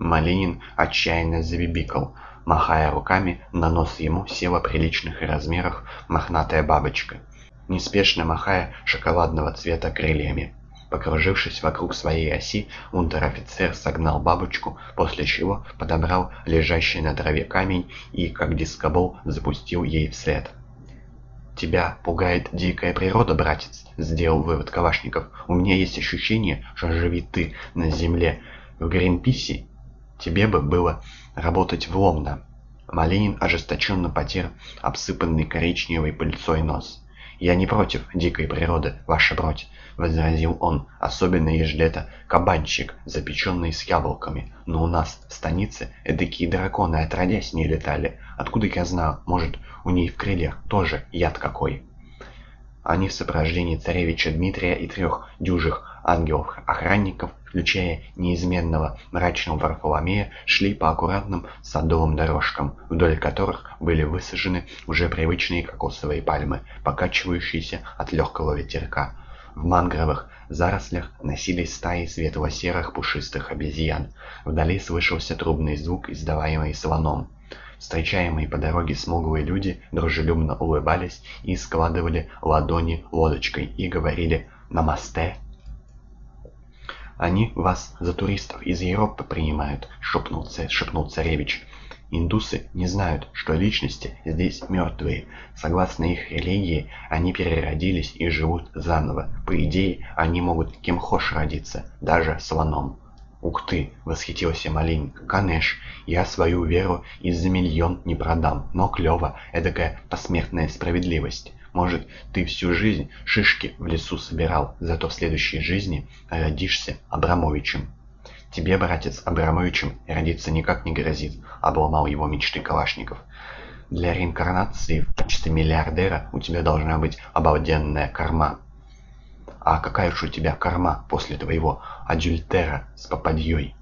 Малинин отчаянно забибикал. Махая руками, на нос ему села приличных размеров мохнатая бабочка, неспешно махая шоколадного цвета крыльями. Покружившись вокруг своей оси, унтер-офицер согнал бабочку, после чего подобрал лежащий на траве камень и, как дискобол, запустил ей вслед. «Тебя пугает дикая природа, братец», — сделал вывод Калашников. «У меня есть ощущение, что живи ты на земле в Гринписе, тебе бы было работать в Ломно». Малинин ожесточенно потер обсыпанный коричневой пыльцой нос. «Я не против дикой природы, ваша бродь», — возразил он, «особенно ежели это кабанчик, запеченный с яблоками. Но у нас в станице эдакие драконы отродясь не летали. Откуда я знаю, может, у ней в крыльях тоже яд какой?» Они в сопровождении царевича Дмитрия и трех дюжих ангелов-охранников, включая неизменного мрачного Варфоломея, шли по аккуратным садовым дорожкам, вдоль которых были высажены уже привычные кокосовые пальмы, покачивающиеся от легкого ветерка. В мангровых зарослях носились стаи светло-серых пушистых обезьян. Вдали слышался трубный звук, издаваемый слоном. Встречаемые по дороге смуглые люди дружелюбно улыбались и складывали ладони лодочкой и говорили «Намасте». «Они вас за туристов из Европы принимают», — шепнул, шепнул царевич. «Индусы не знают, что личности здесь мертвые. Согласно их религии, они переродились и живут заново. По идее, они могут кем хошь родиться, даже слоном». «Ух ты!» — восхитился маленько. «Канеш, я свою веру и за миллион не продам, но клево, эдакая посмертная справедливость. Может, ты всю жизнь шишки в лесу собирал, зато в следующей жизни родишься Абрамовичем». «Тебе, братец, Абрамовичем родиться никак не грозит», — обломал его мечты Калашников. «Для реинкарнации в качестве миллиардера у тебя должна быть обалденная корма». А какая уж у тебя корма после твоего адюльтера с попадьей?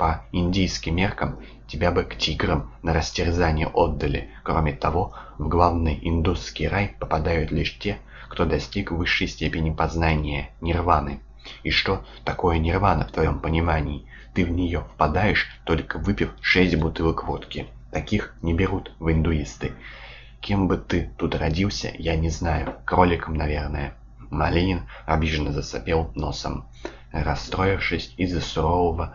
По индийским меркам тебя бы к тиграм на растерзание отдали. Кроме того, в главный индусский рай попадают лишь те, кто достиг высшей степени познания – нирваны. И что такое нирвана в твоем понимании? Ты в нее впадаешь, только выпив шесть бутылок водки. Таких не берут в индуисты. Кем бы ты тут родился, я не знаю. Кроликом, наверное. Малинин обиженно засопел носом, расстроившись из-за сурового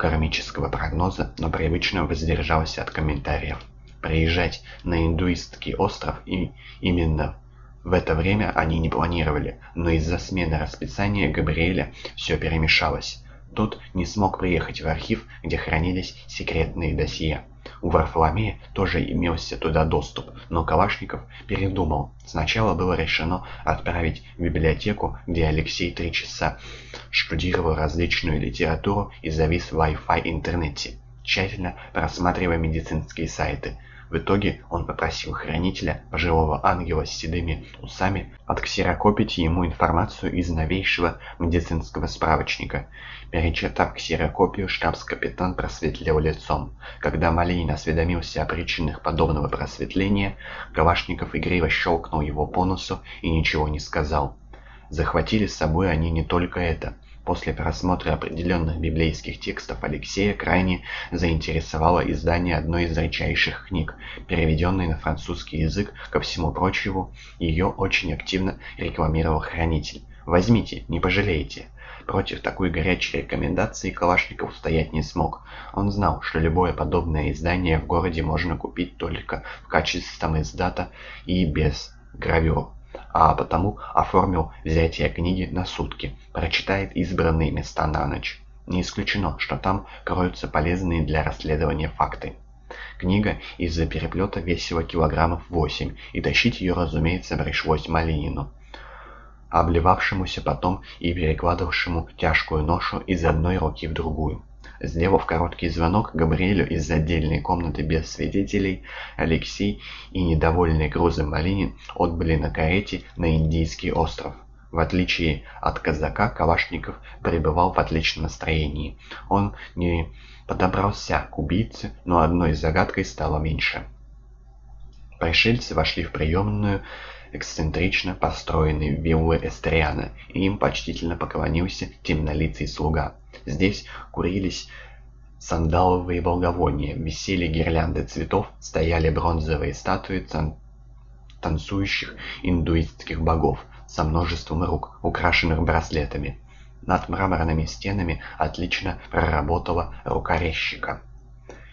кармического прогноза, но привычно воздержался от комментариев. Приезжать на индуистский остров и именно в это время они не планировали, но из-за смены расписания Габриэля все перемешалось. Тот не смог приехать в архив, где хранились секретные досье. У Варфоломея тоже имелся туда доступ, но Калашников передумал. Сначала было решено отправить в библиотеку, где Алексей три часа штудировал различную литературу и завис в Wi-Fi интернете, тщательно просматривая медицинские сайты. В итоге он попросил хранителя, пожилого ангела с седыми усами, отксерокопить ему информацию из новейшего медицинского справочника. Перечитав ксерокопию, штабс-капитан просветлел лицом. Когда Малинин осведомился о причинах подобного просветления, Калашников игриво щелкнул его по носу и ничего не сказал. Захватили с собой они не только это. После просмотра определенных библейских текстов Алексея крайне заинтересовало издание одной из редчайших книг, переведенной на французский язык, ко всему прочему, ее очень активно рекламировал хранитель. «Возьмите, не пожалеете». Против такой горячей рекомендации Калашников стоять не смог. Он знал, что любое подобное издание в городе можно купить только в качестве самоиздата и без гравюр а потому оформил взятие книги на сутки, прочитает избранные места на ночь. Не исключено, что там кроются полезные для расследования факты. Книга из-за переплета весила килограммов 8, и тащить ее, разумеется, пришлось Малинину, обливавшемуся потом и перекладывавшему тяжкую ношу из одной руки в другую. Сделав короткий звонок Габриэлю из отдельной комнаты без свидетелей, Алексей и недовольный грузом Малинин отбыли на карете на Индийский остров. В отличие от казака, Калашников пребывал в отличном настроении. Он не подобрался к убийце, но одной загадкой стало меньше. Пришельцы вошли в приемную эксцентрично построенной виллы Эстриана, и им почтительно поклонился темнолицый слуга. Здесь курились сандаловые благовония, висели гирлянды цветов, стояли бронзовые статуи тан танцующих индуистских богов со множеством рук, украшенных браслетами. Над мраморными стенами отлично проработала рука резчика,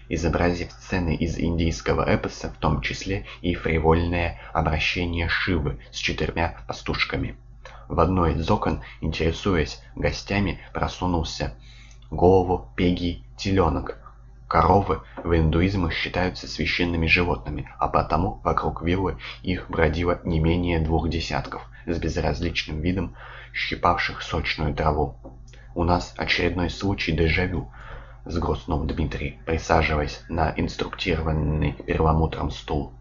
изобразив сцены из индийского эпоса, в том числе и фривольное обращение Шивы с четырьмя пастушками. В одной из окон, интересуясь гостями, просунулся голову пегий теленок. Коровы в индуизме считаются священными животными, а потому вокруг виллы их бродило не менее двух десятков, с безразличным видом щипавших сочную траву. «У нас очередной случай дежавю», — сгрустнул Дмитрий, присаживаясь на инструктированный перламутром стул.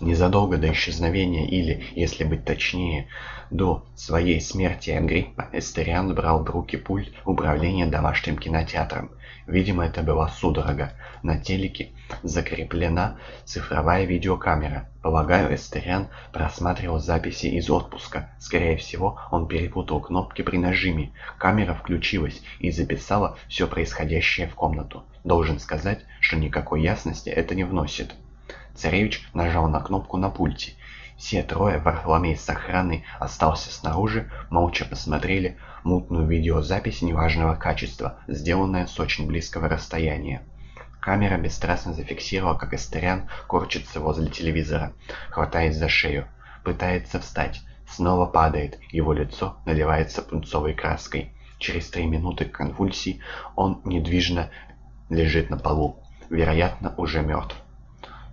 Незадолго до исчезновения или, если быть точнее, до своей смерти Агриппа, Эстериан брал в руки пульт управления домашним кинотеатром. Видимо, это была судорога. На телеке закреплена цифровая видеокамера. Полагаю, Эстериан просматривал записи из отпуска. Скорее всего, он перепутал кнопки при нажиме. Камера включилась и записала все происходящее в комнату. Должен сказать, что никакой ясности это не вносит. Царевич нажал на кнопку на пульте. Все трое, Варфоломей с охраной остался снаружи, молча посмотрели мутную видеозапись неважного качества, сделанная с очень близкого расстояния. Камера бесстрастно зафиксировала, как Эстериан корчится возле телевизора, хватаясь за шею. Пытается встать. Снова падает, его лицо наливается пунцовой краской. Через три минуты конвульсий он недвижно лежит на полу, вероятно, уже мертв.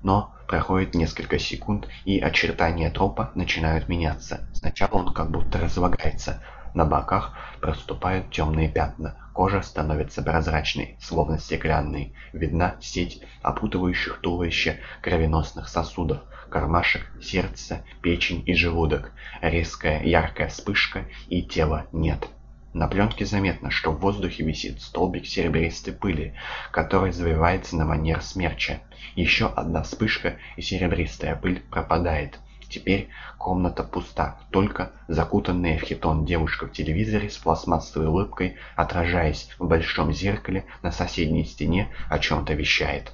Но проходит несколько секунд, и очертания тропа начинают меняться. Сначала он как будто разлагается. На боках проступают темные пятна. Кожа становится прозрачной, словно стеклянной. Видна сеть опутывающих туловище кровеносных сосудов, кармашек, сердце, печень и желудок. Резкая яркая вспышка, и тела нет. На пленке заметно, что в воздухе висит столбик серебристой пыли, который завивается на манер смерча. Еще одна вспышка, и серебристая пыль пропадает. Теперь комната пуста, только закутанная в хитон девушка в телевизоре с пластмассовой улыбкой, отражаясь в большом зеркале на соседней стене, о чем-то вещает.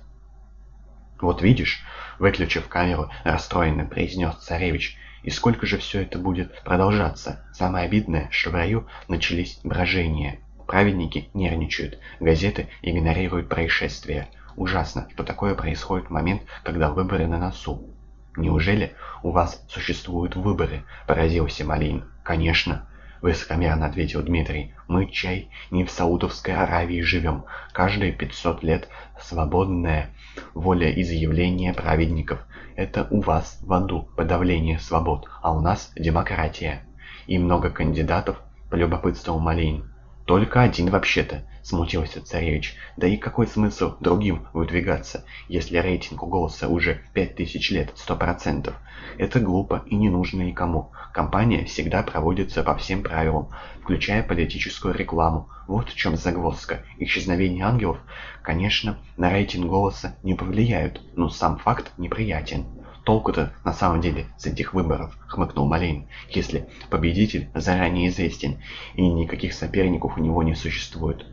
«Вот видишь», — выключив камеру, расстроенно произнес царевич, и сколько же все это будет продолжаться? Самое обидное, что в раю начались брожения. Праведники нервничают, газеты игнорируют происшествия. Ужасно, что такое происходит в момент, когда выборы на носу. «Неужели у вас существуют выборы?» – поразился Малин. «Конечно», — высокомерно ответил Дмитрий. «Мы, чай, не в Саудовской Аравии живем. Каждые пятьсот лет свободное волеизъявление праведников. Это у вас в аду подавление свобод, а у нас демократия. И много кандидатов, полюбопытствовал Малейн. «Только один вообще-то», — смутился царевич. «Да и какой смысл другим выдвигаться, если рейтинг у голоса уже пять тысяч лет, сто процентов? Это глупо и не нужно никому. Компания всегда проводится по всем правилам, включая политическую рекламу. Вот в чем загвоздка. Исчезновение ангелов, конечно, на рейтинг голоса не повлияют, но сам факт неприятен». «Толку-то на самом деле с этих выборов», — хмыкнул Малейн, «если победитель заранее известен, и никаких соперников у него не существует».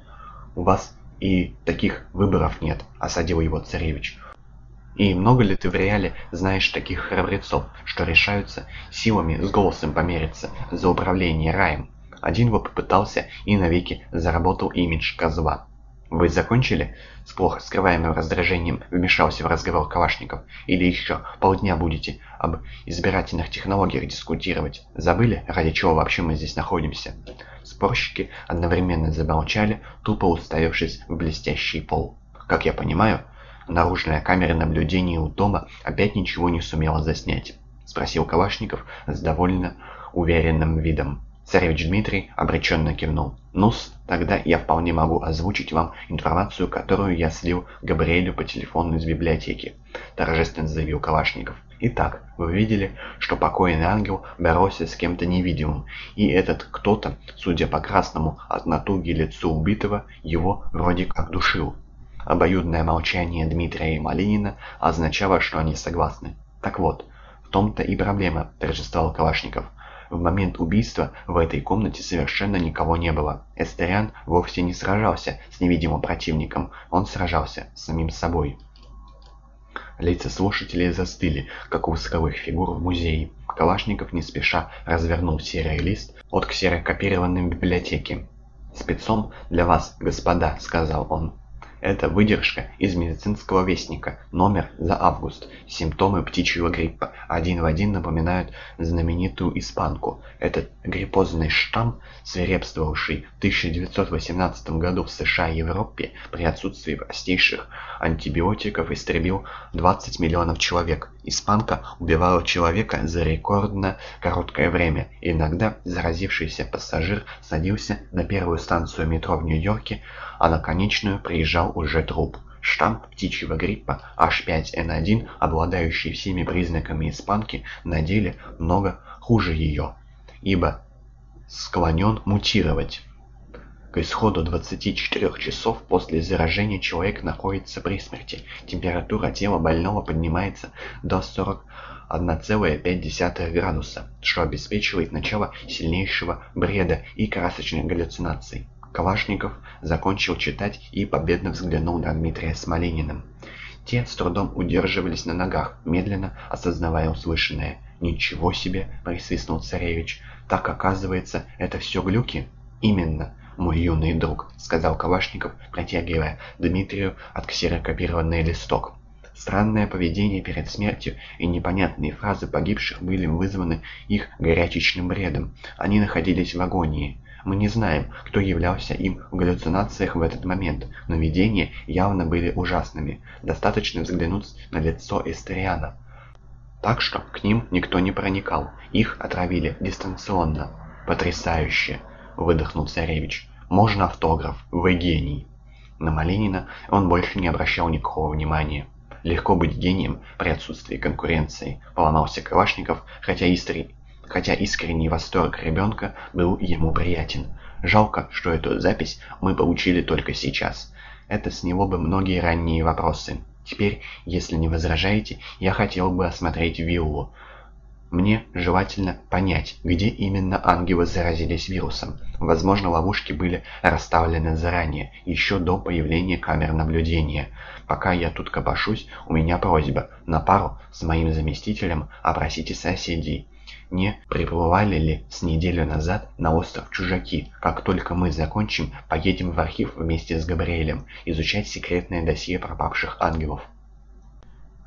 «У вас и таких выборов нет», — осадил его царевич. «И много ли ты в реале знаешь таких храбрецов, что решаются силами с голосом помериться за управление раем?» Один бы попытался и навеки заработал имидж козла. «Вы закончили?» С плохо скрываемым раздражением вмешался в разговор Калашников. «Или еще полдня будете об избирательных технологиях дискутировать? Забыли, ради чего вообще мы здесь находимся?» Спорщики одновременно замолчали, тупо уставившись в блестящий пол. «Как я понимаю, наружная камера наблюдения у дома опять ничего не сумела заснять?» Спросил Калашников с довольно уверенным видом. Царевич Дмитрий обреченно кивнул. «Ну-с, тогда я вполне могу озвучить вам информацию, которую я слил Габриэлю по телефону из библиотеки», – торжественно заявил Калашников. «Итак, вы видели, что покойный ангел боролся с кем-то невидимым, и этот кто-то, судя по красному от натуги лицу убитого, его вроде как душил». Обоюдное молчание Дмитрия и Малинина означало, что они согласны. «Так вот, в том-то и проблема», – торжествовал Калашников. В момент убийства в этой комнате совершенно никого не было. Эстериан вовсе не сражался с невидимым противником, он сражался с самим собой. Лица слушателей застыли, как у восковых фигур в музее. Калашников не спеша развернул серый лист от ксерокопированной библиотеки. «Спецом для вас, господа», — сказал он. Это выдержка из медицинского вестника, номер за август. Симптомы птичьего гриппа один в один напоминают знаменитую испанку. Этот гриппозный штамм, свирепствовавший в 1918 году в США и Европе при отсутствии простейших антибиотиков, истребил 20 миллионов человек. Испанка убивала человека за рекордно короткое время. Иногда заразившийся пассажир садился на первую станцию метро в Нью-Йорке, а на конечную приезжал уже труп. Штамм птичьего гриппа H5N1, обладающий всеми признаками испанки, на деле много хуже ее, ибо склонен мутировать. К исходу 24 часов после заражения человек находится при смерти. Температура тела больного поднимается до 41,5 градуса, что обеспечивает начало сильнейшего бреда и красочных галлюцинаций. Калашников закончил читать и победно взглянул на Дмитрия с Малининым. Те с трудом удерживались на ногах, медленно осознавая услышанное. «Ничего себе!» – присвистнул царевич. «Так, оказывается, это все глюки?» «Именно, мой юный друг», – сказал Калашников, протягивая Дмитрию отксерокопированный листок. Странное поведение перед смертью и непонятные фразы погибших были вызваны их горячечным бредом. Они находились в агонии. Мы не знаем, кто являлся им в галлюцинациях в этот момент, но видения явно были ужасными. Достаточно взглянуть на лицо Эстериана. Так что к ним никто не проникал, их отравили дистанционно. «Потрясающе!» – выдохнул царевич. «Можно автограф? Вы гений!» На Малинина он больше не обращал никакого внимания. Легко быть гением при отсутствии конкуренции, поломался Калашников, хотя истри хотя искренний восторг ребенка был ему приятен. Жалко, что эту запись мы получили только сейчас. Это с него бы многие ранние вопросы. Теперь, если не возражаете, я хотел бы осмотреть виллу. Мне желательно понять, где именно ангелы заразились вирусом. Возможно, ловушки были расставлены заранее, еще до появления камер наблюдения. Пока я тут копошусь, у меня просьба на пару с моим заместителем опросите соседей не приплывали ли с неделю назад на остров чужаки. Как только мы закончим, поедем в архив вместе с Габриэлем изучать секретное досье пропавших ангелов.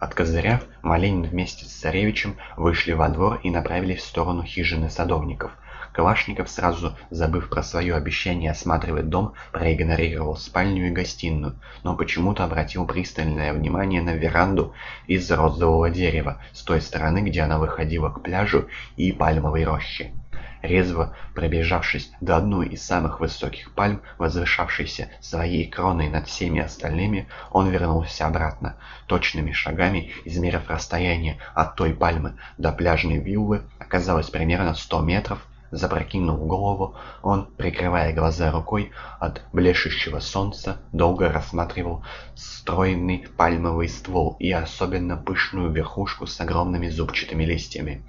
Откозыряв, Маленин вместе с царевичем вышли во двор и направились в сторону хижины садовников. Калашников, сразу забыв про свое обещание осматривать дом, проигнорировал спальню и гостиную, но почему-то обратил пристальное внимание на веранду из розового дерева, с той стороны, где она выходила к пляжу и пальмовой роще. Резво пробежавшись до одной из самых высоких пальм, возвышавшейся своей кроной над всеми остальными, он вернулся обратно, точными шагами измерив расстояние от той пальмы до пляжной виллы, оказалось примерно 100 метров, Запрокинув голову, он, прикрывая глаза рукой от блещущего солнца, долго рассматривал стройный пальмовый ствол и особенно пышную верхушку с огромными зубчатыми листьями.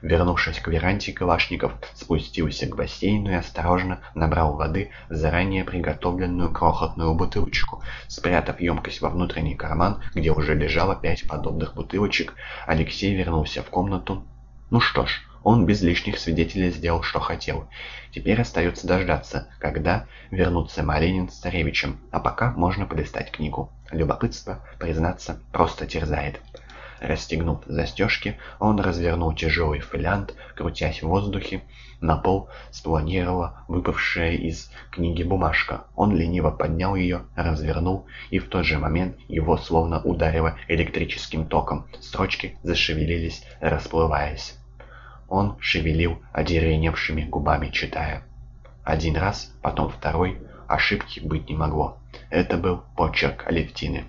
Вернувшись к веранде, Калашников спустился к бассейну и осторожно набрал воды в заранее приготовленную крохотную бутылочку. Спрятав емкость во внутренний карман, где уже лежало пять подобных бутылочек, Алексей вернулся в комнату. Ну что ж, он без лишних свидетелей сделал, что хотел. Теперь остается дождаться, когда вернутся Малинин с Царевичем, а пока можно полистать книгу. Любопытство, признаться, просто терзает. Расстегнув застежки, он развернул тяжелый фолиант, крутясь в воздухе. На пол спланировала выпавшая из книги бумажка. Он лениво поднял ее, развернул, и в тот же момент его словно ударило электрическим током. Строчки зашевелились, расплываясь. Он шевелил одеревеневшими губами, читая. Один раз, потом второй, ошибки быть не могло. Это был почерк Алевтины.